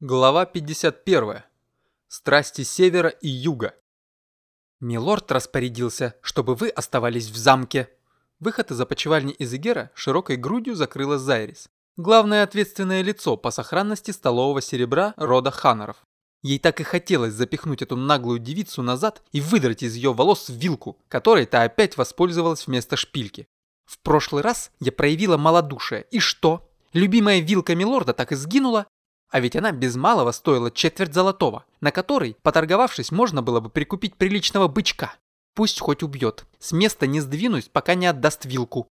Глава 51. Страсти севера и юга. Милорд распорядился, чтобы вы оставались в замке. Выход из опочивальни Изегера широкой грудью закрыла Зайрис, главное ответственное лицо по сохранности столового серебра рода Ханнеров. Ей так и хотелось запихнуть эту наглую девицу назад и выдрать из ее волос вилку, которой та опять воспользовалась вместо шпильки. В прошлый раз я проявила малодушие, и что? Любимая вилка Милорда так и сгинула, а ведь она без малого стоила четверть золотого, на который, поторговавшись, можно было бы прикупить приличного бычка. Пусть хоть убьет. С места не сдвинусь, пока не отдаст вилку.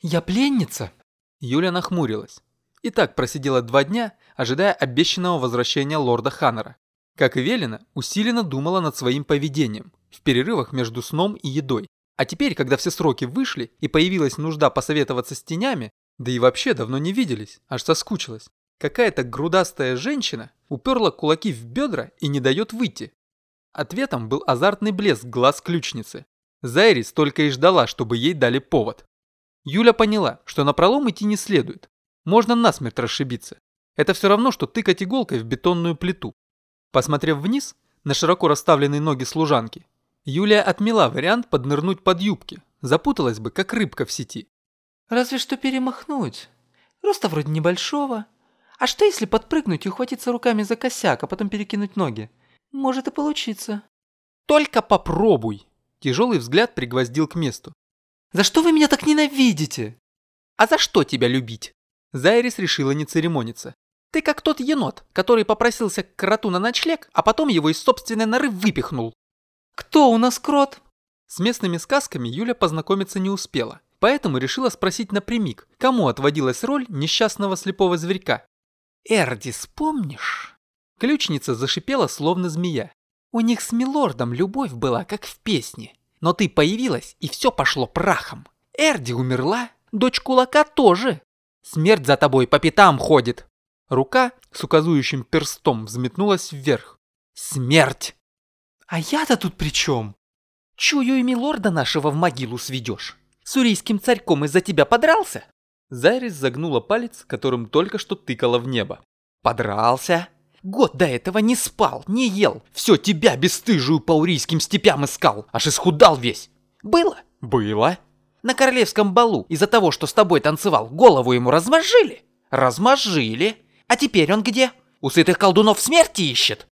«Я пленница?» Юля нахмурилась. И так просидела два дня, ожидая обещанного возвращения лорда Ханнера. Как и велено, усиленно думала над своим поведением, в перерывах между сном и едой. А теперь, когда все сроки вышли и появилась нужда посоветоваться с тенями, да и вообще давно не виделись, аж соскучилась. Какая-то грудастая женщина уперла кулаки в бедра и не дает выйти. Ответом был азартный блеск глаз ключницы. Зайрис только и ждала, чтобы ей дали повод. Юля поняла, что на пролом идти не следует. Можно насмерть расшибиться. Это все равно, что тыкать иголкой в бетонную плиту. Посмотрев вниз на широко расставленные ноги служанки, Юлия отмела вариант поднырнуть под юбки. Запуталась бы, как рыбка в сети. «Разве что перемахнуть. Роста вроде небольшого, а что если подпрыгнуть и ухватиться руками за косяк, а потом перекинуть ноги? Может и получиться. Только попробуй. Тяжелый взгляд пригвоздил к месту. За что вы меня так ненавидите? А за что тебя любить? Зайрис решила не церемониться. Ты как тот енот, который попросился к кроту на ночлег, а потом его из собственной норы выпихнул. Кто у нас крот? С местными сказками Юля познакомиться не успела, поэтому решила спросить напрямик, кому отводилась роль несчастного слепого зверька. Эрдис, помнишь?» Ключница зашипела, словно змея. «У них с Милордом любовь была, как в песне. Но ты появилась, и все пошло прахом. Эрди умерла, дочь кулака тоже. Смерть за тобой по пятам ходит». Рука с указующим перстом взметнулась вверх. «Смерть!» «А я-то тут при чем?» «Чую, и Милорда нашего в могилу сведешь. С урийским царьком из-за тебя подрался?» Зайрис загнула палец, которым только что тыкала в небо. «Подрался? Год до этого не спал, не ел. Все тебя бесстыжую по урийским степям искал, аж исхудал весь. Было? Было. На королевском балу из-за того, что с тобой танцевал, голову ему размозжили? Размозжили. А теперь он где? У сытых колдунов смерти ищет?»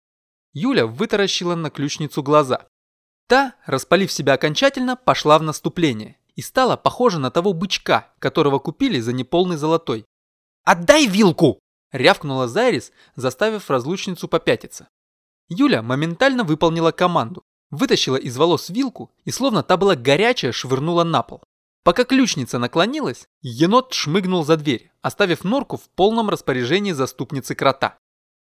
Юля вытаращила на ключницу глаза. Та, распалив себя окончательно, пошла в наступление и стала похожа на того бычка, которого купили за неполный золотой. «Отдай вилку!» – рявкнула Зайрис, заставив разлучницу попятиться. Юля моментально выполнила команду, вытащила из волос вилку и словно та была горячая швырнула на пол. Пока ключница наклонилась, енот шмыгнул за дверь, оставив норку в полном распоряжении заступницы крота.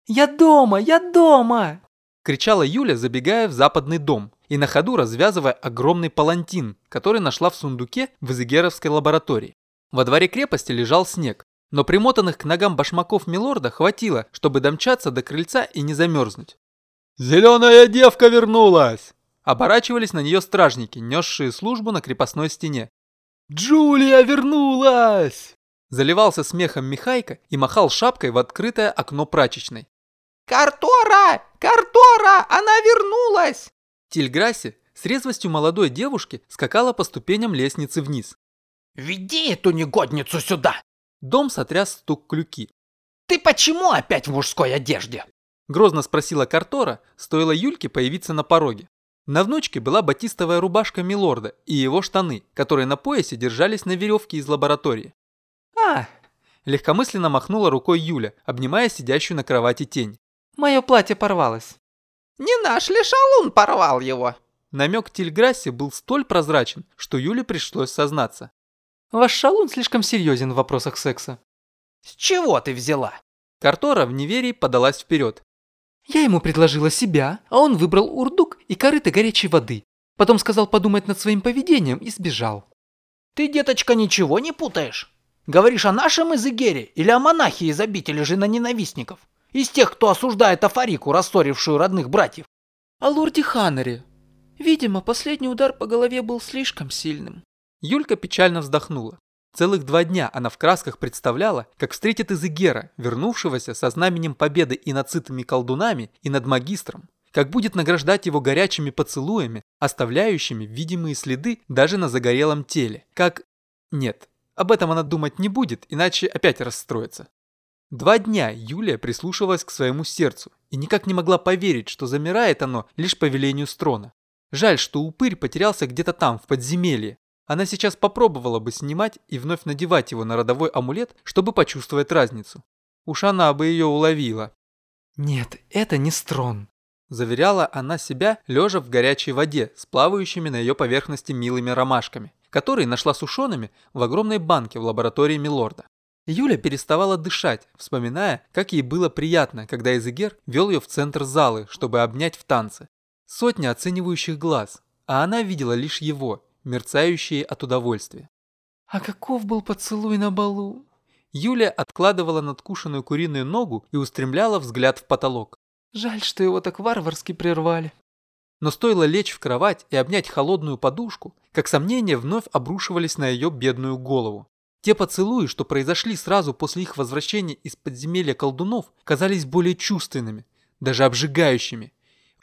«Я дома! Я дома!» – кричала Юля, забегая в западный дом и на ходу развязывая огромный палантин, который нашла в сундуке в Изегеровской лаборатории. Во дворе крепости лежал снег, но примотанных к ногам башмаков Милорда хватило, чтобы домчаться до крыльца и не замерзнуть. «Зеленая девка вернулась!» Оборачивались на нее стражники, несшие службу на крепостной стене. «Джулия вернулась!» Заливался смехом Михайка и махал шапкой в открытое окно прачечной. «Картора! Картора! Она вернулась!» Тильграсси с резвостью молодой девушки скакала по ступеням лестницы вниз. «Веди эту негодницу сюда!» Дом сотряс стук клюки. «Ты почему опять в мужской одежде?» Грозно спросила Картора, стоило Юльке появиться на пороге. На внучке была батистовая рубашка Милорда и его штаны, которые на поясе держались на веревке из лаборатории. «А!» Легкомысленно махнула рукой Юля, обнимая сидящую на кровати тень. Мое платье порвалось. Не наш ли шалун порвал его? Намек Тильграсси был столь прозрачен, что Юле пришлось сознаться. Ваш шалун слишком серьезен в вопросах секса. С чего ты взяла? Картора в неверии подалась вперед. Я ему предложила себя, а он выбрал урдук и корыто горячей воды. Потом сказал подумать над своим поведением и сбежал. Ты, деточка, ничего не путаешь? Говоришь о нашем Изыгере или о монахе из обители жена ненавистников? Из тех, кто осуждает Афарику, рассорившую родных братьев. О лорде Ханнере. Видимо, последний удар по голове был слишком сильным. Юлька печально вздохнула. Целых два дня она в красках представляла, как встретит Изегера, вернувшегося со знаменем победы и над сытыми колдунами, и над магистром, как будет награждать его горячими поцелуями, оставляющими видимые следы даже на загорелом теле, как... Нет, об этом она думать не будет, иначе опять расстроится. Два дня Юлия прислушивалась к своему сердцу и никак не могла поверить, что замирает оно лишь по велению Строна. Жаль, что упырь потерялся где-то там, в подземелье. Она сейчас попробовала бы снимать и вновь надевать его на родовой амулет, чтобы почувствовать разницу. Уж она бы ее уловила. «Нет, это не Строн», – заверяла она себя, лежа в горячей воде с плавающими на ее поверхности милыми ромашками, которые нашла сушеными в огромной банке в лаборатории Милорда. Юля переставала дышать, вспоминая, как ей было приятно, когда Эзегер вел ее в центр залы, чтобы обнять в танце. Сотни оценивающих глаз, а она видела лишь его, мерцающие от удовольствия. «А каков был поцелуй на балу?» Юля откладывала надкушенную куриную ногу и устремляла взгляд в потолок. «Жаль, что его так варварски прервали». Но стоило лечь в кровать и обнять холодную подушку, как сомнения вновь обрушивались на ее бедную голову. Те поцелуи, что произошли сразу после их возвращения из подземелья колдунов, казались более чувственными, даже обжигающими.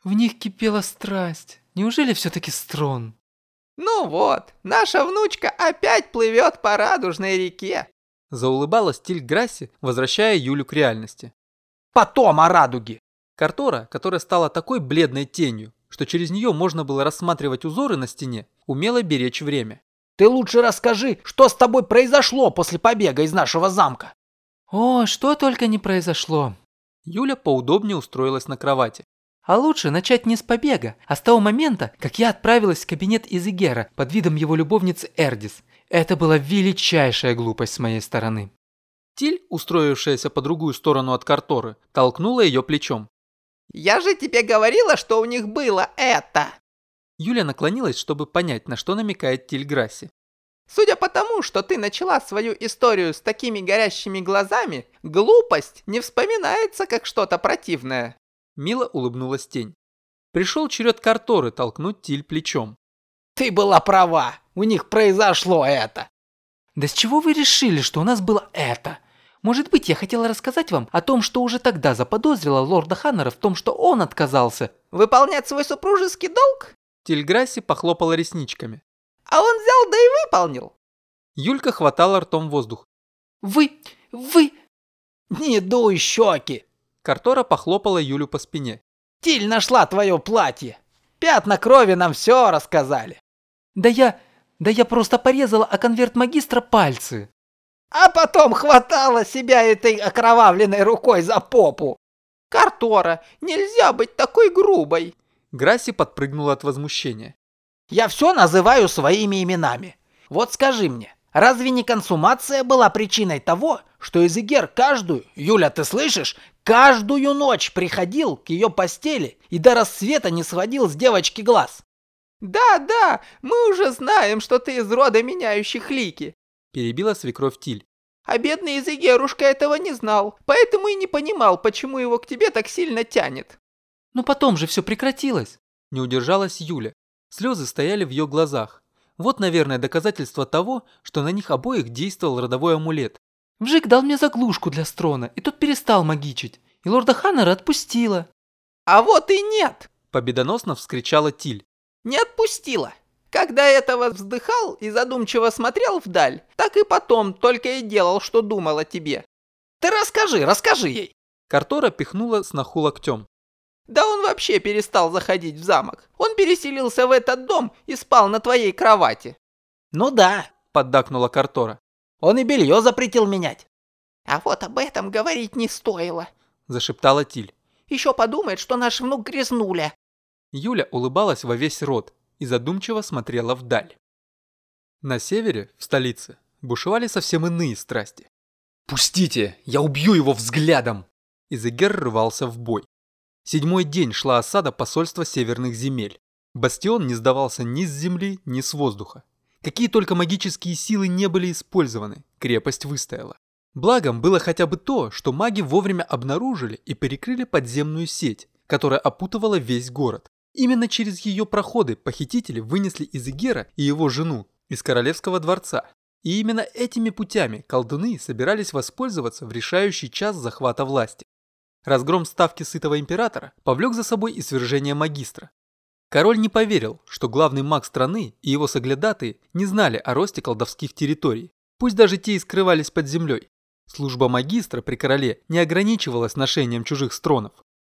В них кипела страсть. Неужели все-таки Строн? «Ну вот, наша внучка опять плывет по радужной реке!» Заулыбалась Тиль Грасси, возвращая Юлю к реальности. «Потом о радуге!» Картора, которая стала такой бледной тенью, что через нее можно было рассматривать узоры на стене, умела беречь время. Ты лучше расскажи, что с тобой произошло после побега из нашего замка. О, что только не произошло. Юля поудобнее устроилась на кровати. А лучше начать не с побега, а с того момента, как я отправилась в кабинет Изигера под видом его любовницы Эрдис. Это была величайшая глупость с моей стороны. Тиль, устроившаяся по другую сторону от Карторы, толкнула ее плечом. «Я же тебе говорила, что у них было это!» Юля наклонилась, чтобы понять, на что намекает Тильграсси. Судя по тому, что ты начала свою историю с такими горящими глазами, глупость не вспоминается как что-то противное. Мило улыбнулась тень. Пришел черед Карторы толкнуть Тиль плечом. Ты была права, у них произошло это. Да с чего вы решили, что у нас было это? Может быть, я хотела рассказать вам о том, что уже тогда заподозрила лорда Ханнера в том, что он отказался. Выполнять свой супружеский долг? Тильграсси похлопала ресничками. «А он взял да и выполнил!» Юлька хватала ртом воздух. «Вы... вы...» «Не дуй щеки!» Картора похлопала Юлю по спине. «Тиль нашла твое платье! Пятна крови нам все рассказали!» «Да я... да я просто порезала о конверт магистра пальцы!» «А потом хватала себя этой окровавленной рукой за попу!» «Картора, нельзя быть такой грубой!» Грасси подпрыгнула от возмущения. «Я все называю своими именами. Вот скажи мне, разве не консумация была причиной того, что Изегер каждую, Юля, ты слышишь, каждую ночь приходил к ее постели и до рассвета не сводил с девочки глаз?» «Да, да, мы уже знаем, что ты из рода меняющих лики», перебила свекровь Тиль. А бедный Изегерушка этого не знал, поэтому и не понимал, почему его к тебе так сильно тянет. Но потом же все прекратилось. Не удержалась Юля. Слезы стояли в ее глазах. Вот, наверное, доказательство того, что на них обоих действовал родовой амулет. Вжик дал мне заглушку для Строна, и тот перестал магичить. И лорда Ханнера отпустила. А вот и нет! Победоносно вскричала Тиль. Не отпустила. Когда этого вздыхал и задумчиво смотрел вдаль, так и потом только и делал, что думал о тебе. Ты расскажи, расскажи ей. Картора пихнула сноху локтем. Да он вообще перестал заходить в замок. Он переселился в этот дом и спал на твоей кровати. Ну да, поддакнула Картора. Он и белье запретил менять. А вот об этом говорить не стоило, зашептала Тиль. Еще подумает, что наш внук грязнуля. Юля улыбалась во весь рот и задумчиво смотрела вдаль. На севере, в столице, бушевали совсем иные страсти. «Пустите! Я убью его взглядом!» Изегер рвался в бой. Седьмой день шла осада посольства северных земель. Бастион не сдавался ни с земли, ни с воздуха. Какие только магические силы не были использованы, крепость выстояла. Благом было хотя бы то, что маги вовремя обнаружили и перекрыли подземную сеть, которая опутывала весь город. Именно через ее проходы похитители вынесли Изегера и его жену из королевского дворца. И именно этими путями колдуны собирались воспользоваться в решающий час захвата власти. Разгром ставки сытого императора повлек за собой и свержение магистра. Король не поверил, что главный маг страны и его соглядатые не знали о росте колдовских территорий, пусть даже те и скрывались под землей. Служба магистра при короле не ограничивалась ношением чужих стронов.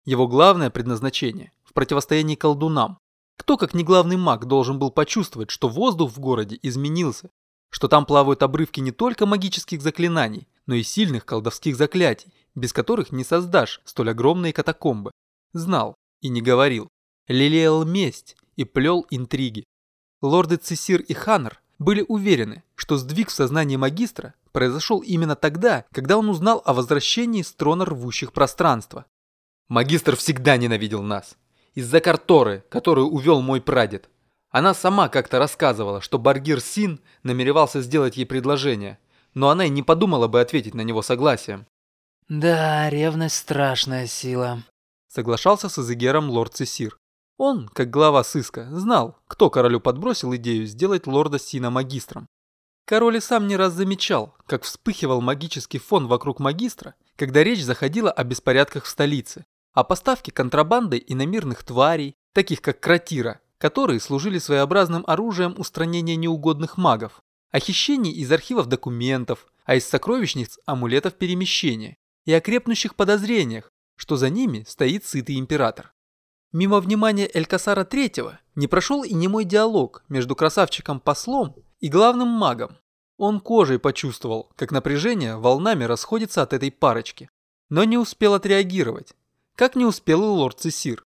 Его главное предназначение – в противостоянии колдунам. Кто, как не главный маг, должен был почувствовать, что воздух в городе изменился, что там плавают обрывки не только магических заклинаний, но и сильных колдовских заклятий, без которых не создашь столь огромные катакомбы. Знал и не говорил. Лелеял месть и плел интриги. Лорды Цесир и Ханнер были уверены, что сдвиг в сознании магистра произошел именно тогда, когда он узнал о возвращении с трона рвущих пространства. Магистр всегда ненавидел нас. Из-за карторы, которую увел мой прадед. Она сама как-то рассказывала, что Баргир Син намеревался сделать ей предложение, но она и не подумала бы ответить на него согласием. «Да, ревность страшная сила», — соглашался с Изегером лорд Цесир. Он, как глава сыска, знал, кто королю подбросил идею сделать лорда Сина магистром. Король и сам не раз замечал, как вспыхивал магический фон вокруг магистра, когда речь заходила о беспорядках в столице о поставке контрабанды иномирных тварей, таких как кротира, которые служили своеобразным оружием устранения неугодных магов, о хищении из архивов документов, а из сокровищниц амулетов перемещения и о крепнущих подозрениях, что за ними стоит сытый император. Мимо внимания Элькасара III не прошел и немой диалог между красавчиком-послом и главным магом. Он кожей почувствовал, как напряжение волнами расходится от этой парочки, но не успел отреагировать, как не успел и лорд Цесир.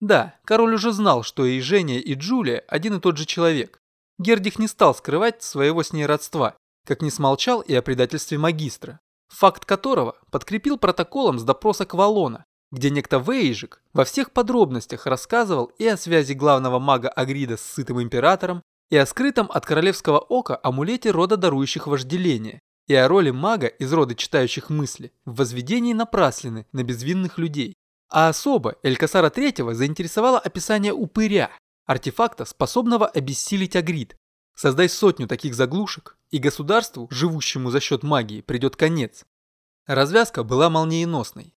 Да, король уже знал, что и Женя, и Джулия один и тот же человек. Гердих не стал скрывать своего с ней родства, как не смолчал и о предательстве магистра, факт которого подкрепил протоколом с допроса Квалона, где некто Вейжик во всех подробностях рассказывал и о связи главного мага Агрида с сытым императором, и о скрытом от королевского ока амулете рода дарующих вожделение, и о роли мага из рода читающих мысли в возведении напраслины на безвинных людей. А особо Элькасара III заинтересовало описание упыря, артефакта, способного обессилить агрид. Создай сотню таких заглушек, и государству, живущему за счет магии, придет конец. Развязка была молниеносной.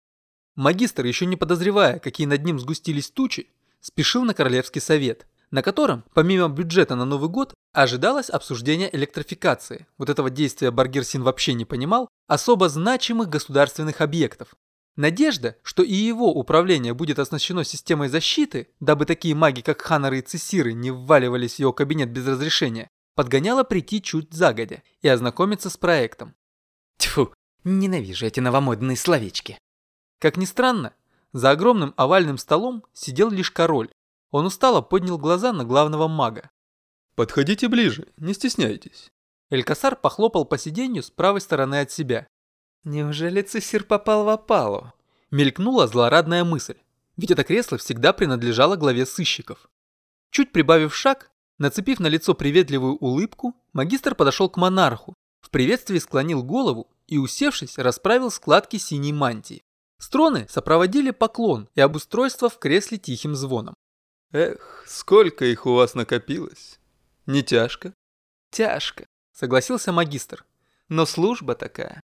Магистр, еще не подозревая, какие над ним сгустились тучи, спешил на Королевский совет, на котором, помимо бюджета на Новый год, ожидалось обсуждение электрификации. Вот этого действия Баргерсин вообще не понимал, особо значимых государственных объектов, Надежда, что и его управление будет оснащено системой защиты, дабы такие маги, как Ханнеры и Цесиры, не вваливались в его кабинет без разрешения, подгоняла прийти чуть загодя и ознакомиться с проектом. Тьфу, ненавижу эти новомодные словечки. Как ни странно, за огромным овальным столом сидел лишь король. Он устало поднял глаза на главного мага. «Подходите ближе, не стесняйтесь». Элькасар похлопал по сиденью с правой стороны от себя. Неужели Цесир попал в опалу? Мелькнула злорадная мысль, ведь это кресло всегда принадлежало главе сыщиков. Чуть прибавив шаг, нацепив на лицо приветливую улыбку, магистр подошел к монарху, в приветствии склонил голову и, усевшись, расправил складки синей мантии. Строны сопроводили поклон и обустройство в кресле тихим звоном. «Эх, сколько их у вас накопилось! Не тяжко?» «Тяжко», — согласился магистр. «Но служба такая».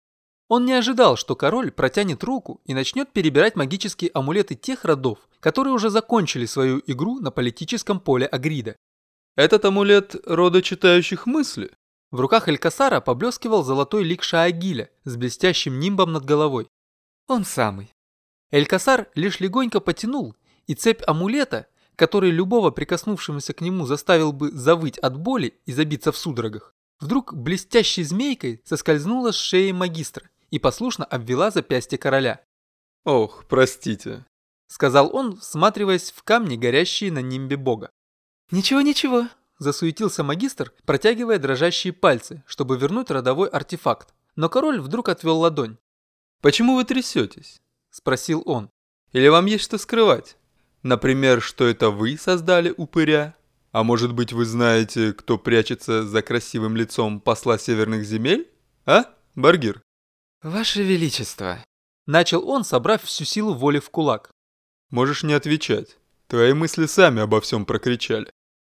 Он не ожидал, что король протянет руку и начнет перебирать магические амулеты тех родов, которые уже закончили свою игру на политическом поле Агрида. «Этот амулет рода читающих мысли?» В руках Элькасара поблескивал золотой лик Шаагиля с блестящим нимбом над головой. «Он самый». Элькасар лишь легонько потянул, и цепь амулета, который любого прикоснувшегося к нему заставил бы завыть от боли и забиться в судорогах, вдруг блестящей змейкой соскользнула с шеи магистра и послушно обвела запястье короля. «Ох, простите», — сказал он, всматриваясь в камни, горящие на нимбе бога. «Ничего-ничего», — засуетился магистр, протягивая дрожащие пальцы, чтобы вернуть родовой артефакт. Но король вдруг отвел ладонь. «Почему вы трясетесь?» — спросил он. «Или вам есть что скрывать? Например, что это вы создали упыря? А может быть вы знаете, кто прячется за красивым лицом посла северных земель? А, Баргир?» «Ваше Величество!» Начал он, собрав всю силу воли в кулак. «Можешь не отвечать. Твои мысли сами обо всем прокричали».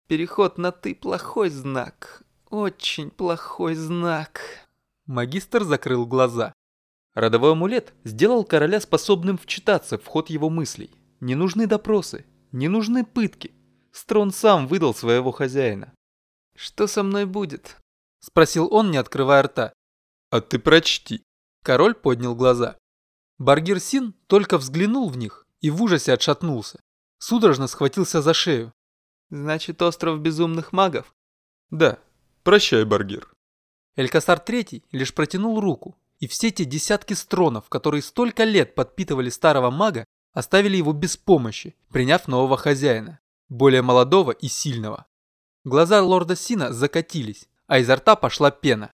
«Переход на «ты» плохой знак. очень плохой знак. Магистр закрыл глаза. Родовой амулет сделал короля способным вчитаться в ход его мыслей. Не нужны допросы, не нужны пытки. Строн сам выдал своего хозяина. Что со мной будет? Спросил он, не открывая рта. А ты прочти. Король поднял глаза. Баргир Син только взглянул в них и в ужасе отшатнулся. Судорожно схватился за шею. Значит, остров безумных магов? Да. Прощай, Баргир. Элькасар Третий лишь протянул руку, и все те десятки стронов, которые столько лет подпитывали старого мага, оставили его без помощи, приняв нового хозяина, более молодого и сильного. Глаза лорда Сина закатились, а изо рта пошла пена.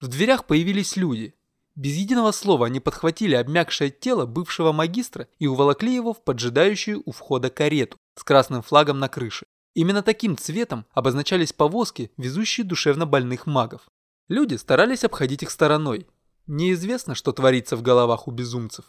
В дверях появились люди. Без единого слова они подхватили обмякшее тело бывшего магистра и уволокли его в поджидающую у входа карету с красным флагом на крыше. Именно таким цветом обозначались повозки, везущие душевно больных магов. Люди старались обходить их стороной. Неизвестно, что творится в головах у безумцев.